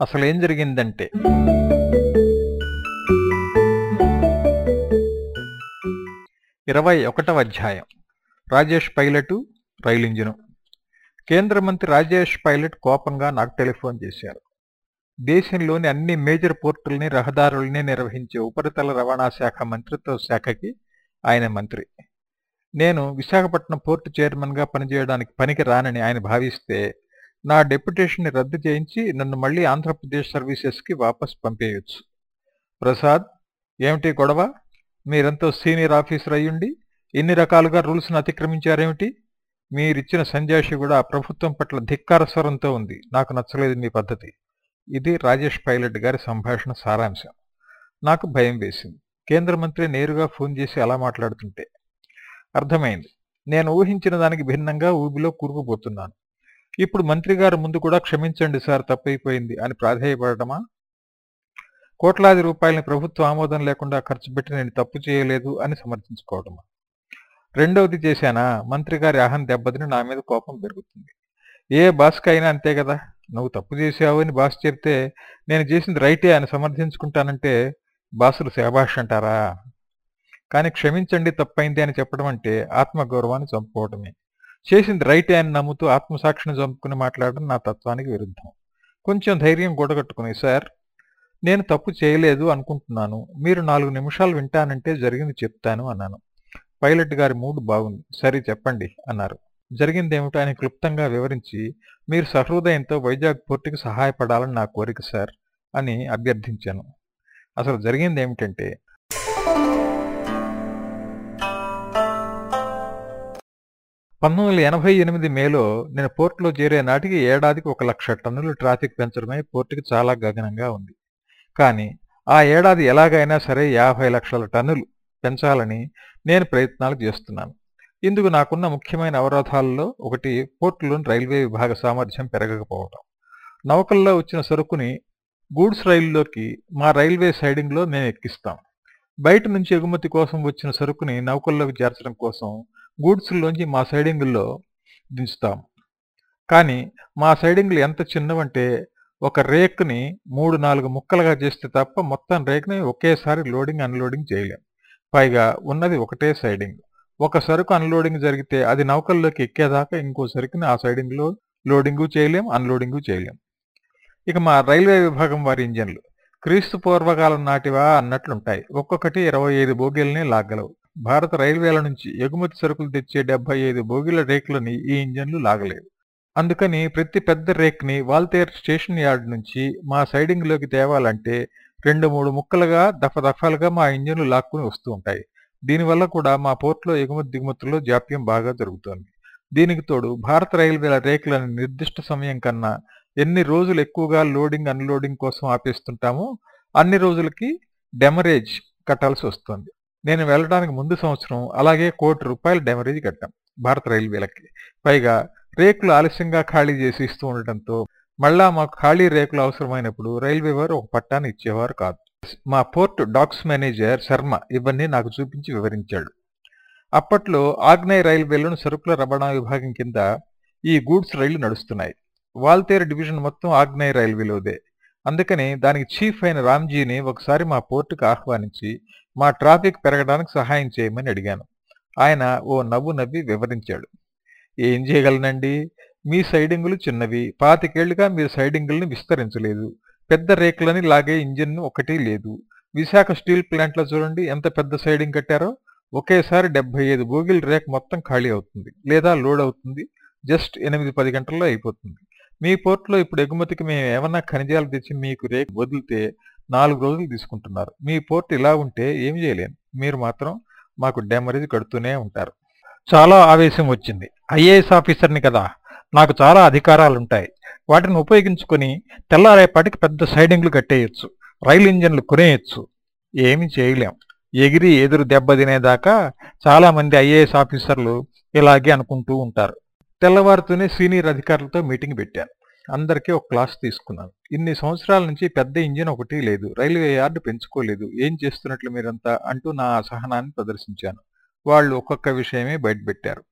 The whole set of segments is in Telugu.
అసలు ఏం జరిగిందంటే ఇరవై ఒకటవ అధ్యాయం. Rajesh pilot rail engine. కేంద్ర మంత్రి రాజేష్ పైలట్ కోపంగా నాకు టెలిఫోన్ చేశారు. దేశంలోని అన్ని మేజర్ పోర్టుల్ని రహదారుల్ని నిర్వహించే ఉపరితల రవాణా శాఖ మంత్రిత్వ శాఖకి ఆయన మంత్రి. నేను విశాఖపట్నం పోర్టు చైర్మన్గా పనిచేయడానికి పనికి రానని ఆయన భావిస్తే నా డెప్యుటేషన్ని రద్దు చేయించి నన్ను మళ్ళీ ఆంధ్రప్రదేశ్ సర్వీసెస్కి వాపస్ పంపేయొచ్చు. ప్రసాద్ ఏమిటి గొడవ? మీరెంతో సీనియర్ ఆఫీసర్ అయ్యుండి ఎన్ని రకాలుగా రూల్స్ను అతిక్రమించారేమిటి? మీరిచ్చిన సంజాషి కూడా ప్రభుత్వం పట్ల ధిక్కార స్వరంతో ఉంది. నాకు నచ్చలేదు మీ పద్ధతి. ఇది రాజేష్ పైలట్ గారి సంభాషణ సారాంశం. నాకు భయం వేసింది. కేంద్ర మంత్రి నేరుగా ఫోన్ చేసి అలా మాట్లాడుతుంటే అర్థమైంది. నేను ఊహించిన దానికి భిన్నంగా ఊబిలో కూరుకుపోతున్నాను. ఇప్పుడు మంత్రి గారు ముందు కూడా క్షమించండి సార్ తప్పైపోయింది అని ప్రాధేయపడటమా? కోట్లాది రూపాయలని ప్రభుత్వ ఆమోదం లేకుండా ఖర్చు పెట్టి నేను తప్పు చేయలేదు అని సమర్థించుకోవటమా? రెండవది చేశానా? మంత్రి గారి అహం దెబ్బతిని నా మీద కోపం పెరుగుతుంది. ఏ బాస్కి అయినా అంతే కదా? నువ్వు తప్పు చేసావు అని బాస్ చెప్తే నేను చేసింది రైటే అని సమర్థించుకుంటానంటే బాసులు శభాష్ అంటారా? కానీ క్షమించండి తప్పైంది అని చెప్పడం అంటే ఆత్మగౌరవాన్ని చంపుకోవటమే. చేసింది రైటే అని నమ్ముతూ ఆత్మసాక్షిని చంపుకుని మాట్లాడడం నా తత్వానికి విరుద్ధం. కొంచెం ధైర్యం కూడగట్టుకుని సార్ నేను తప్పు చేయలేదు అనుకుంటున్నాను. మీరు నాలుగు నిమిషాలు వింటానంటే జరిగింది చెప్తాను అన్నాను. పైలట్ గారి మూడ్ బాగుంది. సరే చెప్పండి అన్నారు. జరిగిందేమిటో ఆయన క్లుప్తంగా వివరించి మీరు సహృదయంతో వైజాగ్ పోర్టుకి సహాయపడాలని నా కోరిక సార్ అని అభ్యర్థించాను. అసలు జరిగింది పంతొమ్మిది వందల ఎనభై ఎనిమిది మేలో నేను పోర్టులో చేరే నాటికి ఏడాదికి ఒక లక్ష టన్నులు ట్రాఫిక్ పెంచడమే పోర్టుకి చాలా గగనంగా ఉంది. కానీ ఆ ఏడాది ఎలాగైనా సరే యాభై లక్షల టన్నులు పెంచాలని నేను ప్రయత్నాలు చేస్తున్నాను. ఇందుకు నాకున్న ముఖ్యమైన అవరోధాలలో ఒకటి పోర్టులోని రైల్వే విభాగ సామర్థ్యం పెరగకపోవటం. నౌకల్లో వచ్చిన సరుకుని గూడ్స్ రైలులోకి మా రైల్వే సైడింగ్లో మేము ఎక్కిస్తాం బయట నుంచి ఎగుమతి కోసం వచ్చిన సరుకుని నౌకల్లోకి చేర్చడం కోసం గూడ్స్లోంచి మా సైడింగుల్లో దించుతాం. కానీ మా సైడింగ్లు ఎంత చిన్నవంటే ఒక రేక్ని మూడు నాలుగు ముక్కలుగా చేస్తే తప్ప మొత్తం రేక్ని ఒకేసారి లోడింగ్ అన్లోడింగ్ చేయలేం. పైగా ఉన్నది ఒకటే సైడింగ్. ఒక సరుకు అన్లోడింగ్ జరిగితే అది నౌకల్లోకి ఎక్కేదాకా ఇంకో సరుకుని ఆ సైడింగ్లో లోడింగు చేయలేం అన్లోడింగు చేయలేం. ఇక మా రైల్వే విభాగం వారి ఇంజన్లు. క్రీస్తు పూర్వకాలం నాటివా అన్నట్లుంటాయి. ఒక్కొక్కటి ఇరవై ఐదు బోగీలని లాగలవు భారత రైల్వేల నుంచి ఎగుమతి సరుకులు తెచ్చే డెబ్బై ఐదు బోగిల రేకులని ఈ ఇంజన్లు లాగలేవు అందుకని ప్రతి పెద్ద రేక్ని వాల్తేర్ స్టేషన్ యార్డ్ నుంచి మా సైడింగ్లోకి తేవాలంటే రెండు మూడు ముక్కలుగా దఫదఫాలుగా మా ఇంజన్లు లాక్కుని వస్తూ ఉంటాయి. దీనివల్ల కూడా మా పోర్ట్లో ఎగుమతి దిగుమతుల్లో జాప్యం బాగా జరుగుతోంది. దీనికి తోడు భారత రైల్వేల రేకులను నిర్దిష్ట సమయం కన్నా ఎన్ని రోజులు ఎక్కువగా లోడింగ్ అన్లోడింగ్ కోసం ఆపేస్తుంటామో అన్ని రోజులకి డెమరేజ్ కట్టాల్సి వస్తుంది. నేను వెళ్ళడానికి ముందు సంవత్సరం అలాగే కోటి రూపాయలు డ్యామరేజ్ కట్టాం. భారత రైల్వేలకి. పైగా రేకులు ఆలస్యంగా ఖాళీ చేసి ఇస్తూ ఉండటంతో మళ్ళా మాకు ఖాళీ రేకులు అవసరమైనప్పుడు రైల్వే వారు ఒక పట్టాన్ని ఇచ్చేవారు కాదు. మా పోర్ట్ డాక్స్ మేనేజర్ శర్మ ఇవన్నీ నాకు చూపించి వివరించాడు. అప్పట్లో ఆగ్నేయ రైల్వేలోని సరుకుల రవాణా విభాగం కింద ఈ గూడ్స్ రైళ్ళు నడుస్తున్నాయి. వాల్తేరు డివిజన్ మొత్తం ఆగ్నేయ రైల్వేలోదే. అందుకని దానికి చీఫ్ అయిన రామ్జీని ఒకసారి మా పోర్టుకు ఆహ్వానించి మా ట్రాఫిక్ పెరగడానికి సహాయం చేయమని అడిగాను. ఆయన ఓ నవ్వు నవ్వి వివరించాడు. ఏం చేయగలనండి? మీ సైడింగులు చిన్నవి. పాతికేళ్ళుగా మీరు సైడింగుల్ని విస్తరించలేదు. పెద్ద రేకులని లాగే ఇంజిన్ ఒకటి లేదు. విశాఖ స్టీల్ ప్లాంట్లో చూడండి ఎంత పెద్ద సైడింగ్ కట్టారో. ఒకేసారి డెబ్బై ఐదు బోగిల రేక్ మొత్తం ఖాళీ అవుతుంది. లేదా లోడ్ అవుతుంది. జస్ట్ ఎనిమిది పది గంటల్లో అయిపోతుంది. మీ పోర్ట్లో ఇప్పుడు ఎగుమతికి మేము ఏమన్నా ఖనిజాలు తెచ్చి మీకు రేక్ వదిలితే నాలుగు రోజులు తీసుకుంటున్నారు. మీ పోర్ట్ ఇలా ఉంటే ఏం చేయలేను మీరు మాత్రం మాకు డ్యామరేజ్ కడుతూనే ఉంటారు. చాలా ఆవేశం వచ్చింది. ఐఏఎస్ ఆఫీసర్ని కదా. నాకు చాలా అధికారాలుంటాయి. వాటిని ఉపయోగించుకొని తెల్లారేపాటికి పెద్ద సైడింగ్లు కట్టేయచ్చు. రైలు ఇంజన్లు కొనేయచ్చు. ఏమి చేయలేం. ఎగిరి ఎదురు దెబ్బ తినేదాకా చాలామంది ఐఏఎస్ ఆఫీసర్లు ఇలాగే అనుకుంటూ ఉంటారు. తెల్లవారుతూనే సీనియర్ అధికారులతో మీటింగ్ పెట్టాను. అందరికీ ఒక క్లాస్ తీసుకున్నాను. ఇన్ని సంవత్సరాల నుంచి పెద్ద ఇంజిన్ ఒకటి లేదు. రైల్వే యార్డు పెంచుకోలేదు. ఏం చేస్తున్నట్లు మీరంతా అంటూ నా అసహనాన్ని ప్రదర్శించాను. వాళ్ళు ఒక్కొక్క విషయమే బయటపెట్టారు.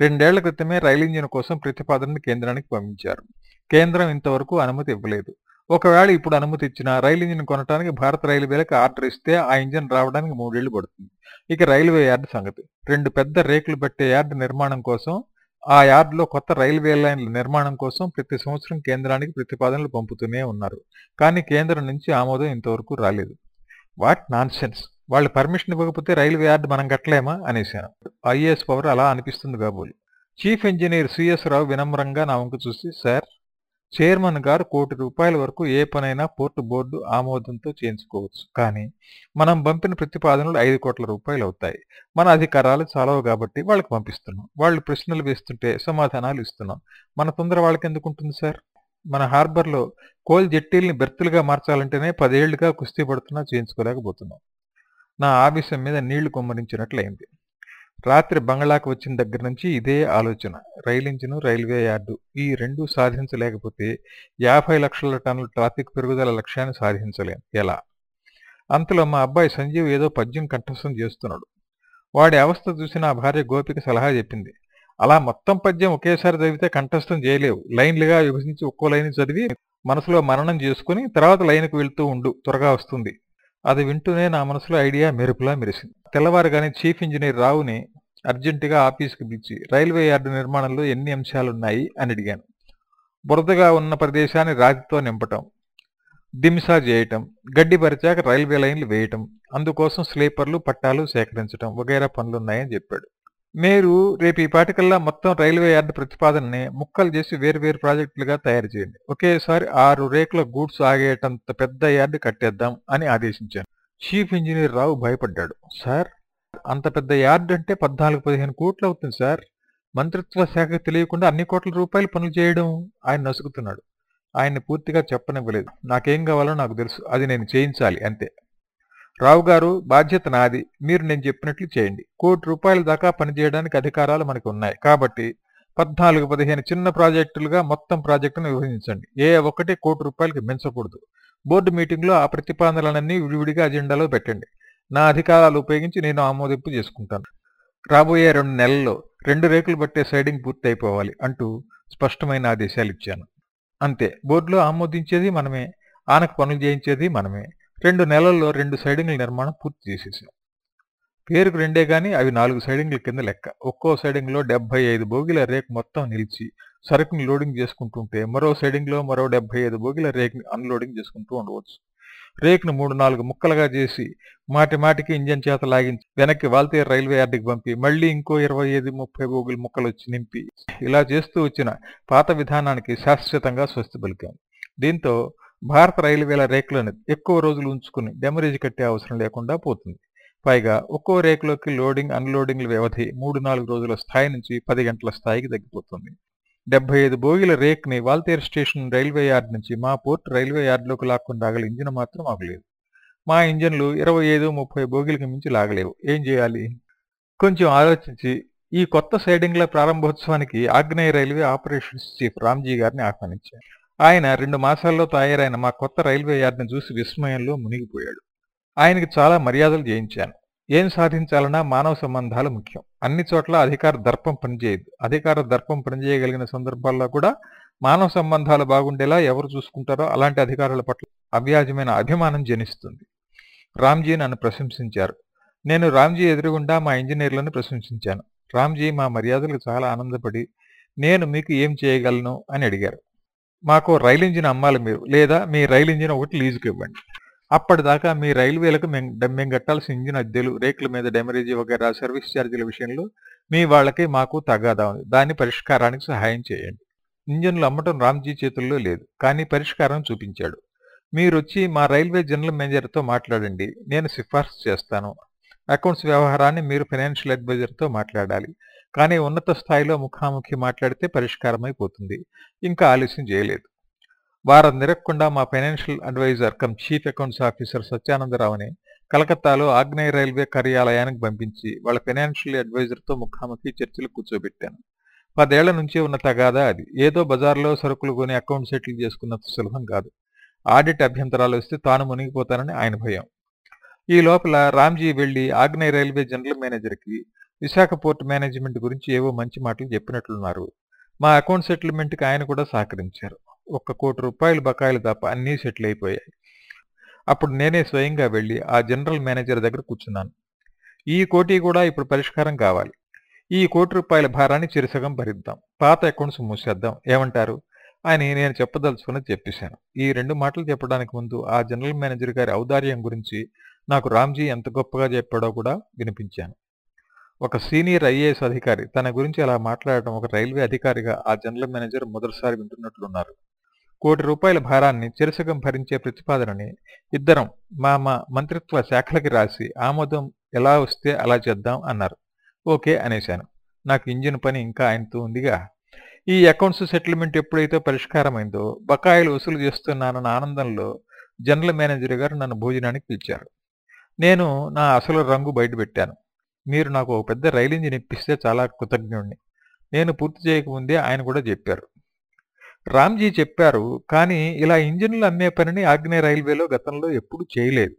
రెండేళ్ళ క్రితమే రైలు ఇంజిన్ కోసం ప్రతిపాదనను కేంద్రానికి పంపించారు. కేంద్రం ఇంతవరకు అనుమతి ఇవ్వలేదు. ఒకవేళ ఇప్పుడు అనుమతి ఇచ్చినా రైలు ఇంజిన్ కొనడానికి భారత రైల్వేలకు ఆర్డర్ ఇస్తే ఆ ఇంజిన్ రావడానికి మూడేళ్ళు పడుతుంది. ఇక రైల్వే యార్డు సంగతి. రెండు పెద్ద రేకులు పెట్టే యార్డు నిర్మాణం కోసం ఆ యార్డులో కొత్త రైల్వే లైన్ల నిర్మాణం కోసం ప్రతి సంవత్సరం కేంద్రానికి ప్రతిపాదనలు పంపుతూనే ఉన్నారు. కానీ కేంద్రం నుంచి ఆమోదం ఇంతవరకు రాలేదు. What nonsense! వాళ్ళు పర్మిషన్ ఇవ్వకపోతే రైల్వే యార్డ్ మనం కట్టలేమా? అనేశాను. ఐఏఎస్ పవర్ అలా అనిపిస్తుంది కాబోలు. చీఫ్ ఇంజనీర్ సిఎస్ రావు వినమ్రంగా నా వంక చూసి సార్ చైర్మన్ గారు కోటి రూపాయల వరకు ఏ పనైనా పోర్టు బోర్డు ఆమోదంతో చేయించుకోవచ్చు. కానీ మనం పంపిన ప్రతిపాదనలు ఐదు కోట్ల రూపాయలు అవుతాయి. మన అధికారాలు చాలవు కాబట్టి వాళ్ళకి పంపిస్తున్నాం. వాళ్ళు ప్రశ్నలు వేస్తుంటే సమాధానాలు ఇస్తున్నాం. మన తొందర వాళ్ళకి ఎందుకు ఉంటుంది సార్? మన హార్బర్లో కోల్ జట్టీల్ని బెర్తులుగా మార్చాలంటేనే పదేళ్ళుగా కుస్తీ పడుతున్నా చేయించుకోలేకపోతున్నాం. నా ఆవేశం మీద నీళ్ళు కొమ్మరించినట్లయింది. రాత్రి బంగ్లాకు వచ్చిన దగ్గర నుంచి ఇదే ఆలోచన. రైలు రైల్వే యార్డు ఈ రెండు సాధించలేకపోతే యాభై లక్షల టన్నుల ట్రాఫిక్ పెరుగుదల లక్ష్యాన్ని సాధించలేం. ఎలా? అంతలో మా అబ్బాయి సంజీవ్ ఏదో పద్యం కంఠస్థం చేస్తున్నాడు. వాడి అవస్థ చూసి నా భార్య గోపిక సలహా చెప్పింది. అలా మొత్తం పద్యం ఒకేసారి చదివితే కంఠస్థం చేయలేవు. లైన్లుగా విభజించి ఒక్కో లైన్ చదివి మనసులో మననం చేసుకుని తర్వాత లైన్కు వెళ్తూ ఉండు త్వరగా వస్తుంది. అది వింటూనే నా మనసులో ఐడియా మెరుపులా మెరిసింది. తెల్లవారుగానే చీఫ్ ఇంజనీర్ రావుని అర్జెంటుగా ఆఫీస్కి పిలిచి రైల్వే యార్డు నిర్మాణంలో ఎన్ని అంశాలున్నాయి? అని అడిగాను. బురదగా ఉన్న ప్రదేశాన్ని రాతితో నింపటం దిమ్సా చేయటం గడ్డి పరిచాక రైల్వే లైన్లు వేయటం అందుకోసం స్లీపర్లు పట్టాలు సేకరించటం వగైరా పనులున్నాయని చెప్పాడు. మీరు రేపు ఈ పాటికల్లా మొత్తం రైల్వే యార్డు ప్రతిపాదనని ముక్కలు చేసి వేరువేరు ప్రాజెక్టులుగా తయారు చేయండి. ఒకేసారి ఆరు రేకుల గూడ్స్ ఆగేటంత పెద్ద యార్డు కట్టేద్దాం అని ఆదేశించాను. చీఫ్ ఇంజనీర్ రావు భయపడ్డాడు. సార్ అంత పెద్ద యార్డ్ అంటే పద్నాలుగు పదిహేను కోట్లు అవుతుంది సార్. మంత్రిత్వ శాఖకు తెలియకుండా అన్ని కోట్ల రూపాయలు పనులు చేయడం ఆయన నసుకుతున్నాడు ఆయన్ని పూర్తిగా చెప్పనివ్వలేదు. నాకేం కావాలో నాకు తెలుసు. అది నేను చేయించాలి. అంతే. రావు గారు బాధ్యత నాది. మీరు నేను చెప్పినట్లు చేయండి. కోటి రూపాయల దాకా పనిచేయడానికి అధికారాలు మనకు ఉన్నాయి. కాబట్టి పద్నాలుగు పదిహేను చిన్న ప్రాజెక్టులుగా మొత్తం ప్రాజెక్టును విభజించండి. ఏ ఒక్కటి కోటి రూపాయలకి మించకూడదు. బోర్డు మీటింగ్లో ఆ ప్రతిపాదనలన్నీ విడివిడిగా అజెండాలో పెట్టండి. నా అధికారాలు ఉపయోగించి నేను ఆమోదింపు చేసుకుంటాను. రాబోయే రెండు నెలల్లో రెండు రేకులు పట్టే సైడింగ్ పూర్తి అయిపోవాలి అంటూ స్పష్టమైన ఆదేశాలు ఇచ్చాను. అంతే. బోర్డులో ఆమోదించేది మనమే. ఆనకు పనులు చేయించేది మనమే. రెండు నెలల్లో రెండు సైడింగ్ల నిర్మాణం పూర్తి చేసేసాం. పేరుకు రెండే కానీ అవి నాలుగు సైడింగ్ల కింద లెక్క. ఒక్కో సైడింగ్లో డెబ్బై ఐదు బోగిల రేకు మొత్తం నిలిచి సరుకుని లోడింగ్ చేసుకుంటుంటే మరో సైడింగ్లో మరో డెబ్బై ఐదు బోగిల రేక్ని అన్లోడింగ్ చేసుకుంటూ ఉండవచ్చు. రేకును మూడు నాలుగు ముక్కలుగా చేసి మాటి మాటికి ఇంజన్ చేత లాగించి వెనక్కి వాల్తే రైల్వే యార్డుకి పంపి మళ్ళీ ఇంకో ఇరవై ఐదు ముప్పై బోగులు ముక్కలు వచ్చి నింపి ఇలా చేస్తూ వచ్చిన పాత విధానానికి శాశ్వతంగా స్వస్తి పలికాం. దీంతో భారత రైల్వేల రేకులను ఎక్కువ రోజులు ఉంచుకుని డెమరేజ్ కట్టే అవసరం లేకుండా పోతుంది. పైగా ఒక్కో రేకులోకి లోడింగ్ అన్లోడింగ్ల వ్యవధి మూడు నాలుగు రోజుల స్థాయి నుంచి పది గంటల స్థాయికి తగ్గిపోతుంది. డెబ్బై ఐదు బోగిల రేక్ని వాల్తేర్ స్టేషన్ రైల్వే యార్డ్ నుంచి మా పోర్ట్ రైల్వే యార్డ్లోకి లాక్కుండా ఆగల ఇంజిన్ మాత్రం ఆగలేదు. మా ఇంజన్లు ఇరవై ఐదు ముప్పై బోగిలకి మించి లాగలేవు. ఏం చేయాలి? కొంచెం ఆలోచించి ఈ కొత్త సైడింగ్ల ప్రారంభోత్సవానికి ఆగ్నేయ రైల్వే ఆపరేషన్స్ చీఫ్ రామ్జీ గారిని ఆహ్వానించారు ఆయన రెండు మాసాల్లో తయారైన మా కొత్త రైల్వే యార్డ్ని చూసి విస్మయంలో మునిగిపోయాడు. ఆయనకి చాలా మర్యాదలు చేయించాను. ఏం సాధించాలన్నా మానవ సంబంధాలు ముఖ్యం. అన్ని చోట్ల అధికార దర్పం పనిచేయదు అధికార దర్పం పనిచేయగలిగిన సందర్భాల్లో కూడా మానవ సంబంధాలు బాగుండేలా ఎవరు చూసుకుంటారో అలాంటి అధికారుల పట్ల అవ్యాజమైన అభిమానం జనిస్తుంది. రామ్జీ నన్ను ప్రశంసించారు. నేను రామ్జీ ఎదురుగుండా మా ఇంజనీర్లను ప్రశంసించాను. రామ్జీ మా మర్యాదలకు చాలా ఆనందపడి నేను మీకు ఏం చేయగలను? అని అడిగారు. మాకు రైలు ఇంజిన్ అమ్మాలి మీరు లేదా మీ రైలు ఇంజిన్ ఒకటి లీజుకి ఇవ్వండి. అప్పటిదాకా మీ రైల్వేలకు మేము కట్టాల్సిన ఇంజిన్ అద్దెలు రేకుల మీద డెమరేజీ వగైరా సర్వీస్ ఛార్జీల విషయంలో మీ వాళ్ళకి మాకు తగాదా ఉంది. దాని పరిష్కారానికి సహాయం చేయండి. ఇంజన్లు అమ్మటం రామ్జీ చేతుల్లో లేదు కానీ పరిష్కారం చూపించాడు. మీరొచ్చి మా రైల్వే జనరల్ మేనేజర్తో మాట్లాడండి. నేను సిఫార్సు చేస్తాను. అకౌంట్స్ వ్యవహారాన్ని మీరు ఫైనాన్షియల్ అడ్వైజర్తో మాట్లాడాలి. కానీ ఉన్నత స్థాయిలో ముఖాముఖి మాట్లాడితే పరిష్కారమైపోతుంది. ఇంకా ఆలస్యం చేయలేదు. వారం నిరక్కుండా మా financial advisor cum chief accounts officer సత్యానందరావుని కలకత్తాలో ఆగ్నేయ రైల్వే కార్యాలయానికి పంపించి వాళ్ళ ఫైనాన్షియల్ అడ్వైజర్తో ముఖాముఖి చర్చలు కూర్చోబెట్టాను. పదేళ్ళ నుంచే ఉన్న తగాదా అది. ఏదో బజార్లో సరుకులు కొని అకౌంట్ సెటిల్ చేసుకున్నంత సులభం కాదు. ఆడిట్ అభ్యంతరాలు వస్తే తాను మునిగిపోతానని ఆయన భయం. ఈ లోపల రామ్జీ వెళ్ళి ఆగ్నేయ రైల్వే జనరల్ మేనేజర్కి విశాఖ పోర్ట్ మేనేజ్మెంట్ గురించి ఏవో మంచి మాటలు చెప్పినట్లున్నారు. మా అకౌంట్ సెటిల్మెంట్కి ఆయన కూడా సహకరించారు. ఒక్క కోటి రూపాయలు బకాయిలు తప్ప అన్నీ సెటిల్ అయిపోయాయి. అప్పుడు నేనే స్వయంగా వెళ్ళి ఆ జనరల్ మేనేజర్ దగ్గర కూర్చున్నాను. ఈ కోటి కూడా ఇప్పుడు పరిష్కారం కావాలి. ఈ కోటి రూపాయల భారాన్ని చిరుసగం భరిద్దాం. పాత అకౌంట్స్ మూసేద్దాం. ఏమంటారు? అని నేను చెప్పదలుచుకున్నది చెప్పేశాను. ఈ రెండు మాటలు చెప్పడానికి ముందు ఆ జనరల్ మేనేజర్ గారి ఔదార్యం గురించి నాకు రామ్జీ ఎంత గొప్పగా చెప్పాడో కూడా వినిపించాను. ఒక సీనియర్ ఐఏఎస్ అధికారి తన గురించి అలా మాట్లాడటం ఒక రైల్వే అధికారిగా ఆ జనరల్ మేనేజర్ మొదటిసారి వింటున్నట్లున్నారు. కోటి రూపాయల భారాన్ని చిరసగం భరించే ప్రతిపాదనని ఇద్దరం మా మా మంత్రిత్వ శాఖలకి రాసి ఆమోదం ఎలా వస్తే అలా చేద్దాం అన్నారు. ఓకే అనేశాను. నాకు ఇంజిన్ పని ఇంకా ఆయనతో ఉందిగా. ఈ అకౌంట్స్ సెటిల్మెంట్ ఎప్పుడైతే పరిష్కారమైందో బకాయిలు వసూలు చేస్తున్నానన్న ఆనందంలో జనరల్ మేనేజర్ గారు నన్ను భోజనానికి పిలిచారు. నేను నా అసలు రంగు బయటపెట్టాను. మీరు నాకు ఒక పెద్ద రైలు ఇంజిన్ ఇప్పిస్తే చాలా కృతజ్ఞుణ్ణి. నేను పూర్తి చేయకముందే ఆయన కూడా చెప్పారు. రామ్జీ చెప్పారు కానీ ఇలా ఇంజిన్లు అమ్మే పనిని ఆగ్నేయ రైల్వేలో గతంలో ఎప్పుడూ చేయలేదు.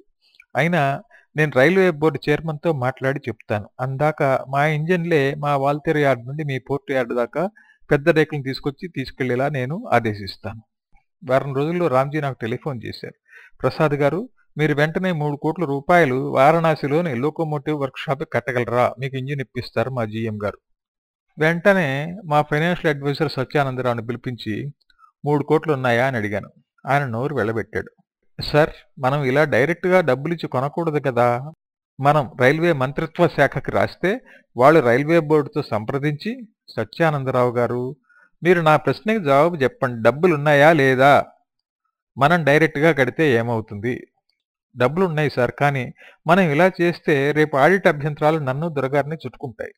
అయినా నేను రైల్వే బోర్డు చైర్మన్తో మాట్లాడి చెప్తాను. అందాక మా ఇంజిన్లే మా వాల్తేరు యార్డ్ నుండి మీ పోర్టు యార్డు దాకా పెద్ద రేకులను తీసుకొచ్చి తీసుకెళ్ళేలా నేను ఆదేశిస్తాను. వారం రోజుల్లో రామ్జీ నాకు టెలిఫోన్ చేశారు. ప్రసాద్ గారు మీరు వెంటనే మూడు కోట్ల రూపాయలు వారణాసిలోని లోకోమోటివ్ వర్క్షాప్ కట్టగలరా? మీకు ఇంజిన్ ఇప్పిస్తారు మా జీఎం గారు. వెంటనే మా ఫైనాన్షియల్ అడ్వైజర్ సత్యానందరావుని పిలిపించి మూడు కోట్లు ఉన్నాయా అని అడిగాను. ఆయన నోరు వెళ్ళబెట్టాడు సార్ మనం ఇలా డైరెక్ట్గా డబ్బులిచ్చి కొనకూడదు కదా. మనం రైల్వే మంత్రిత్వ శాఖకి రాస్తే వాళ్ళు రైల్వే బోర్డుతో సంప్రదించి సత్యానందరావు గారు మీరు నా ప్రశ్నకి జవాబు చెప్పండి. డబ్బులు ఉన్నాయా లేదా? మనం డైరెక్ట్గా కడితే ఏమవుతుంది? డబ్బులు ఉన్నాయి సార్ కానీ మనం ఇలా చేస్తే రేపు ఆడిట్ అభ్యంతరాలు నన్ను దొరగారిని చుట్టుకుంటాయి.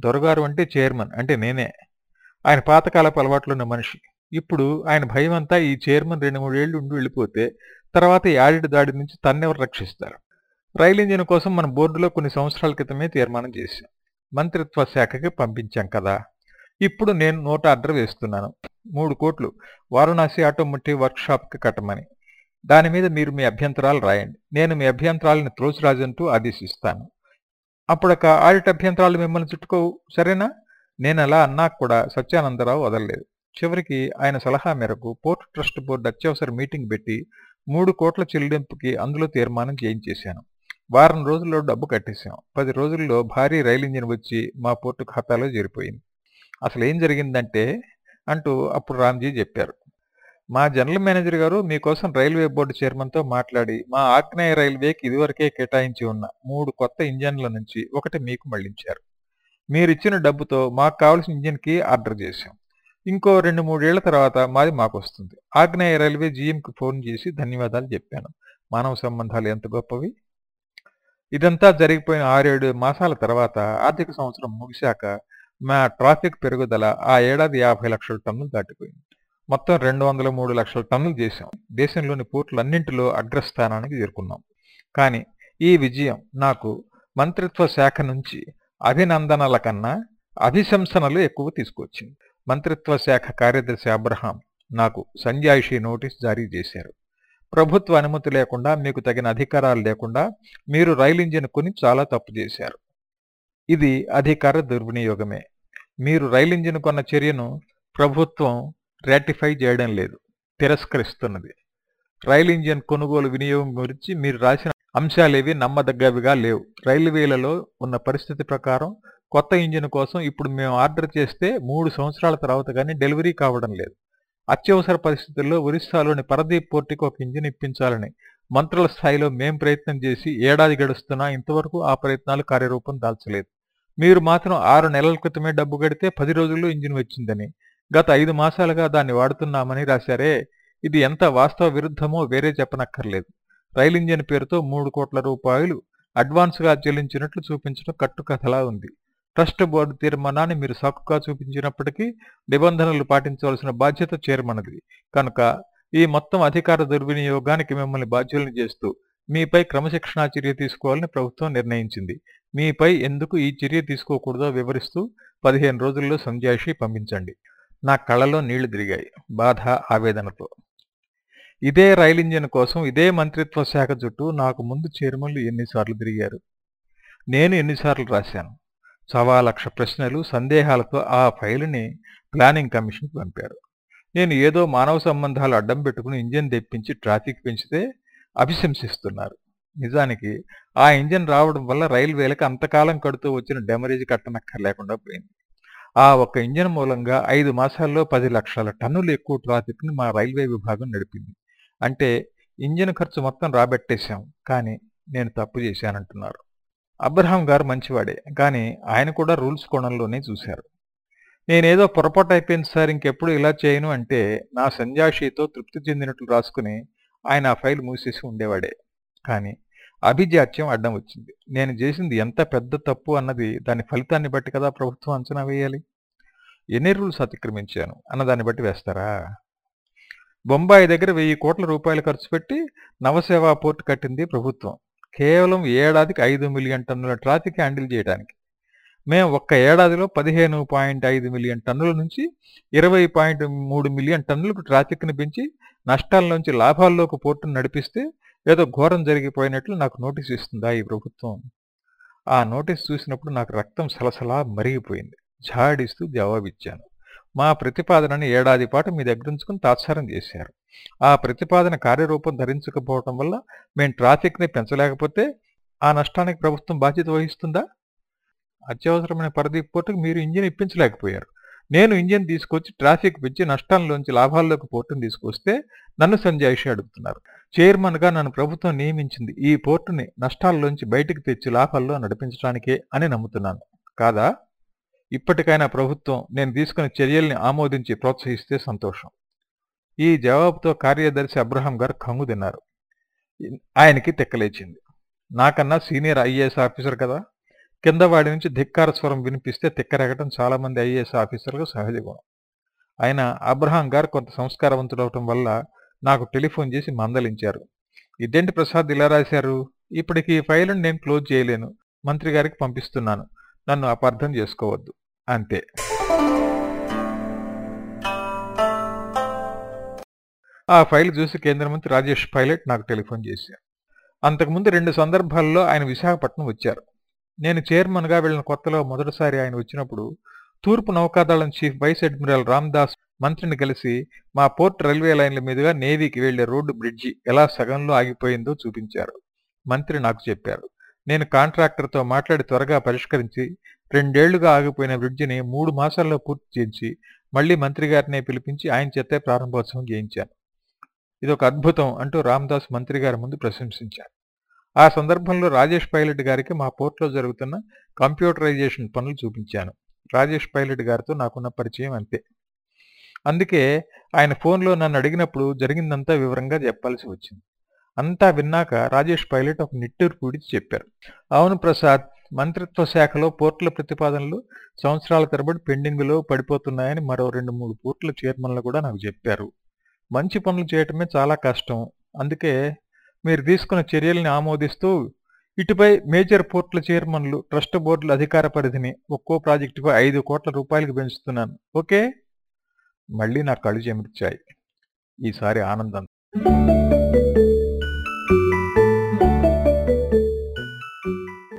దొరగారు అంటే చైర్మన్ అంటే నేనే. ఆయన పాతకాలపు అలవాట్లున్న మనిషి. ఇప్పుడు ఆయన భయం అంతా ఈ చైర్మన్ రెండు మూడేళ్ళు ఉండి వెళ్ళిపోతే తర్వాత ఈ ఆడిట్ దాడి నుంచి తన్నెవరు రక్షిస్తారు? రైలు ఇంజిన్ కోసం మన బోర్డులో కొన్ని సంవత్సరాల క్రితమే తీర్మానం చేశాం. మంత్రిత్వ శాఖకి పంపించాం కదా. ఇప్పుడు నేను నోట ఆర్డర్ వేస్తున్నాను మూడు కోట్లు. వారణాసి ఆటోమోటివ్ వర్క్షాప్కి కట్టమని. దాని మీద మీరు మీ అభ్యంతరాలు రాయండి. నేను మీ అభ్యంతరాలను త్రోసిరాజంటూ ఆదేశిస్తాను. అప్పుడొక ఆడిట్ అభ్యంతరాలు మిమ్మల్ని చుట్టుకోవు. సరేనా? నేను అలా అన్నా కూడా సత్యానందరావు వదలలేదు. చివరికి ఆయన సలహా మేరకు పోర్ట్ ట్రస్ట్ బోర్డు అత్యవసర మీటింగ్ పెట్టి మూడు కోట్ల చెల్లింపుకి అందులో తీర్మానం చేయించేశాను. వారం రోజుల్లో డబ్బు కట్టేశాం. పది రోజుల్లో భారీ రైలు ఇంజిన్ వచ్చి మా పోర్టు ఖాతాలో చేరిపోయింది. అసలు ఏం జరిగిందంటే అంటూ అప్పుడు రామ్జీ చెప్పారు. మా జనరల్ మేనేజర్ గారు మీకోసం రైల్వే బోర్డు చైర్మన్తో మాట్లాడి మా ఆగ్నేయ రైల్వేకి ఇదివరకే కేటాయించి ఉన్న మూడు కొత్త ఇంజన్ల నుంచి ఒకటి మీకు మళ్ళించారు. మీరిచ్చిన డబ్బుతో మాకు కావాల్సిన ఇంజిన్కి ఆర్డర్ చేశాం. ఇంకో రెండు మూడేళ్ళ తర్వాత మాది మాకు వస్తుంది ఆగ్నేయ రైల్వే జీఎంకి ఫోన్ చేసి ధన్యవాదాలు చెప్పాను. మానవ సంబంధాలు ఎంత గొప్పవి? ఇదంతా జరిగిపోయిన ఆరేడు మాసాల తర్వాత ఆర్థిక సంవత్సరం ముగిశాక మా ట్రాఫిక్ పెరుగుదల ఆ ఏడాది యాభై లక్షల టన్నులు దాటిపోయింది. మొత్తం రెండు వందల మూడు లక్షల టన్నులు చేశాం. దేశంలోని పోర్టులన్నింటిలో అగ్రస్థానానికి చేరుకున్నాం. కానీ ఈ విజయం నాకు మంత్రిత్వ శాఖ నుంచి అభినందనల కన్నా అభిశంసనలు ఎక్కువ తీసుకొచ్చింది. మంత్రిత్వ శాఖ కార్యదర్శి అబ్రహాం నాకు సంజాయిషి నోటీస్ జారీ చేశారు. ప్రభుత్వ అనుమతి లేకుండా మీకు తగిన అధికారాలు లేకుండా మీరు రైలు ఇంజిన్ కొని చాలా తప్పు చేశారు. ఇది అధికార దుర్వినియోగమే. మీరు రైలు ఇంజిన్ కొన్న చర్యను ప్రభుత్వం రాటిఫై చేయడం లేదు. తిరస్కరిస్తున్నది. రైలు ఇంజిన్ కొనుగోలు వినియోగం గురించి మీరు రాసిన అంశాలేవి నమ్మదగ్గవిగా లేవు. రైల్వేలలో ఉన్న పరిస్థితి ప్రకారం కొత్త ఇంజిన్ కోసం ఇప్పుడు మేము ఆర్డర్ చేస్తే మూడు సంవత్సరాల తర్వాత కానీ డెలివరీ కావడం లేదు. అత్యవసర పరిస్థితుల్లో ఒరిస్సాలోని పరదీప్ పోర్టుకి ఒక ఇంజిన్ ఇప్పించాలని మంత్రుల స్థాయిలో మేం ప్రయత్నం చేసి ఏడాది గడుస్తున్నా ఇంతవరకు ఆ ప్రయత్నాలు కార్యరూపం దాల్చలేదు. మీరు మాత్రం ఆరు నెలల క్రితమే డబ్బు గడితే పది రోజుల్లో ఇంజిన్ వచ్చిందని గత ఐదు మాసాలుగా దాన్ని వాడుతున్నామని రాశారే. ఇది ఎంత వాస్తవ విరుద్ధమో వేరే చెప్పనక్కర్లేదు. రైలు ఇంజిన్ పేరుతో మూడు కోట్ల రూపాయలు అడ్వాన్స్గా చెల్లించినట్లు చూపించడం కట్టుకథలా ఉంది. ట్రస్ట్ బోర్డు తీర్మానాన్ని మీరు సాకుగా చూపించినప్పటికీ నిబంధనలు పాటించవలసిన బాధ్యత చైర్మన్ది. కనుక ఈ మొత్తం అధికార దుర్వినియోగానికి మిమ్మల్ని బాధ్యులను చేస్తూ మీపై క్రమశిక్షణా చర్య తీసుకోవాలని ప్రభుత్వం నిర్ణయించింది. మీపై ఎందుకు ఈ చర్య తీసుకోకూడదో వివరిస్తూ పదిహేను రోజుల్లో సంజాయిషి పంపించండి. నా కళ్ళలో నీళ్ళు తిరిగాయి. బాధ ఆవేదనతో. ఇదే రైలు ఇంజిన్ కోసం ఇదే మంత్రిత్వ శాఖ చుట్టూ నాకు ముందు చైర్మన్లు ఎన్నిసార్లు తిరిగారు. నేను ఎన్నిసార్లు రాశాను. సవా లక్ష ప్రశ్నలు సందేహాలతో ఆ ఫైలుని ప్లానింగ్ కమిషన్కి పంపారు. నేను ఏదో మానవ సంబంధాలు అడ్డం పెట్టుకుని ఇంజిన్ తెప్పించి ట్రాఫిక్ పెంచితే అభిశంసిస్తున్నారు. నిజానికి ఆ ఇంజిన్ రావడం వల్ల రైల్వేలకు అంతకాలం కడుతూ వచ్చిన డెమరేజ్ కట్టనక్కర్లేకుండా పోయింది. ఆ ఒక్క ఇంజన్ మూలంగా ఐదు మాసాల్లో పది లక్షల టన్నులు ఎక్కువ ట్రాఫిక్ని మా రైల్వే విభాగం నడిపింది. అంటే ఇంజన్ ఖర్చు మొత్తం రాబెట్టేశాం. కానీ నేను తప్పు చేశానంటున్నారు. అబ్రహాం గారు మంచివాడే. కానీ ఆయన కూడా రూల్స్ కోణంలోనే చూశారు. నేనేదో పొరపాటు అయిపోయింది సార్ ఇంకెప్పుడు ఇలా చేయను అంటే నా సంజాషితో తృప్తి చెందినట్లు రాసుకుని ఆయన ఆ ఫైల్ మూసేసి ఉండేవాడే. కానీ అభిజాత్యం అడ్డం వచ్చింది. నేను చేసింది ఎంత పెద్ద తప్పు అన్నది దాని ఫలితాన్ని బట్టి కదా ప్రభుత్వం అంచనా వేయాలి. ఎన్ని రూల్స్ అతిక్రమించాను అన్న దాన్ని బట్టి వేస్తారా? బొంబాయి దగ్గర వెయ్యి కోట్ల రూపాయలు ఖర్చు పెట్టి నవసేవా పోర్ట్ కట్టింది ప్రభుత్వం. కేవలం ఏడాదికి ఐదు మిలియన్ టన్నుల ట్రాఫిక్ హ్యాండిల్ చేయడానికి. మేము ఒక్క ఏడాదిలో పదిహేను పాయింట్ ఐదు మిలియన్ టన్నుల నుంచి ఇరవై పాయింట్ మూడు మిలియన్ టన్నులకు ట్రాఫిక్ని పెంచి నష్టాల నుంచి లాభాల్లోకి పోర్టును నడిపిస్తే ఏదో ఘోరం జరిగిపోయినట్లు నాకు నోటీస్ ఇస్తుందా ఈ ప్రభుత్వం? ఆ నోటీస్ చూసినప్పుడు నాకు రక్తం సలసలా మరిగిపోయింది. ఝాడిస్తూ జవాబిచ్చాను. మా ప్రతిపాదనని ఏడాది పాటు మీ దగ్గర ఉంచుకుని తాత్సారం చేశారు. ఆ ప్రతిపాదన కార్యరూపం ధరించకపోవటం వల్ల మేము ట్రాఫిక్ని పెంచలేకపోతే ఆ నష్టానికి ప్రభుత్వం బాధ్యత వహిస్తుందా? అత్యవసరమైన పరదీప్ పోర్టుకు మీరు ఇంజిన్ ఇప్పించలేకపోయారు. నేను ఇంజిన్ తీసుకొచ్చి ట్రాఫిక్ పెంచి నష్టాల్లోంచి లాభాల్లోకి పోర్టును తీసుకొస్తే నన్ను సంజాయిషి అడుగుతున్నారు. చైర్మన్గా నన్ను ప్రభుత్వం నియమించింది. ఈ పోర్టుని నష్టాల్లోంచి బయటికి తెచ్చి లాభాల్లో నడిపించడానికే అని నమ్ముతున్నాను. కాదా? ఇప్పటికైనా ప్రభుత్వం నేను తీసుకున్న చర్యల్ని ఆమోదించి ప్రోత్సహిస్తే సంతోషం. ఈ జవాబుతో కార్యదర్శి అబ్రహాం గారు కంగు తిన్నారు. ఆయనకి తెక్కలేచింది. నాకన్నా సీనియర్ ఐఏఎస్ ఆఫీసర్ కదా. కింద వాడి నుంచి ధిక్కార స్వరం వినిపిస్తే తిక్కరెగటం చాలామంది ఐఏఎస్ ఆఫీసర్లకు సహజ గుణం. అయినా అబ్రహాం గారు కొంత సంస్కారవంతుడవటం వల్ల నాకు టెలిఫోన్ చేసి మందలించారు. ఇదేంటి ప్రసాద్ ఇలా రాశారు? ఇప్పటికి ఈ ఫైల్ని నేను క్లోజ్ చేయలేను. మంత్రి గారికి పంపిస్తున్నాను. నన్ను అపార్థం చేసుకోవద్దు. అంతే. ఆ ఫైల్ చూసి కేంద్ర మంత్రి రాజేష్ పైలట్ నాకు టెలిఫోన్ చేశారు. అంతకుముందు రెండు సందర్భాల్లో ఆయన విశాఖపట్నం వచ్చారు. నేను చైర్మన్గా వెళ్ళిన కొత్తలో మొదటిసారి ఆయన వచ్చినప్పుడు తూర్పు నౌకాదళం చీఫ్ వైస్ అడ్మిరల్ రామ్దాస్ మంత్రిని కలిసి మా పోర్ట్ రైల్వే లైన్ల మీదుగా నేవీకి వెళ్ళే రోడ్డు బ్రిడ్జి ఎలా సగంలో ఆగిపోయిందో చూపించారు. మంత్రి నాకు చెప్పారు. నేను కాంట్రాక్టర్తో మాట్లాడి త్వరగా పరిష్కరించి రెండేళ్ళుగా ఆగిపోయిన బ్రిడ్జిని మూడు మాసాల్లో పూర్తి చేయించి మళ్ళీ మంత్రి గారినే పిలిపించి ఆయన చేతే ప్రారంభోత్సవం చేయించాను. ఇది ఒక అద్భుతం అంటూ రామ్దాస్ మంత్రి గారి ముందు ప్రశంసించారు. ఆ సందర్భంలో రాజేష్ పైలట్ గారికి మా పోర్ట్లో జరుగుతున్న కంప్యూటరైజేషన్ పనులు చూపించాను. రాజేష్ పైలట్ గారితో నాకున్న పరిచయం అంతే. అందుకే ఆయన ఫోన్లో నన్ను అడిగినప్పుడు జరిగిందంతా వివరంగా చెప్పాల్సి వచ్చింది. అంతా విన్నాక రాజేష్ పైలట్ ఒక నిట్టూరు పూడిచి చెప్పారు. అవును ప్రసాద్ మంత్రిత్వ శాఖలో పోర్టుల ప్రతిపాదనలు సంవత్సరాల తరబడి పెండింగ్లో పడిపోతున్నాయని మరో రెండు మూడు పోర్టుల చైర్మన్లు కూడా నాకు చెప్పారు. మంచి పనులు చేయటమే చాలా కష్టం. అందుకే మీరు తీసుకున్న చర్యల్ని ఆమోదిస్తూ ఇటుపై మేజర్ పోర్టుల చైర్మన్లు ట్రస్ట్ బోర్డుల అధికార పరిధిని ఒక్కో ప్రాజెక్టుకు ఐదు కోట్ల రూపాయలకు పెంచుతున్నాను. ఓకే? మళ్ళీ నా కళ్ళు చెమిర్చాయి ఈసారి ఆనందం.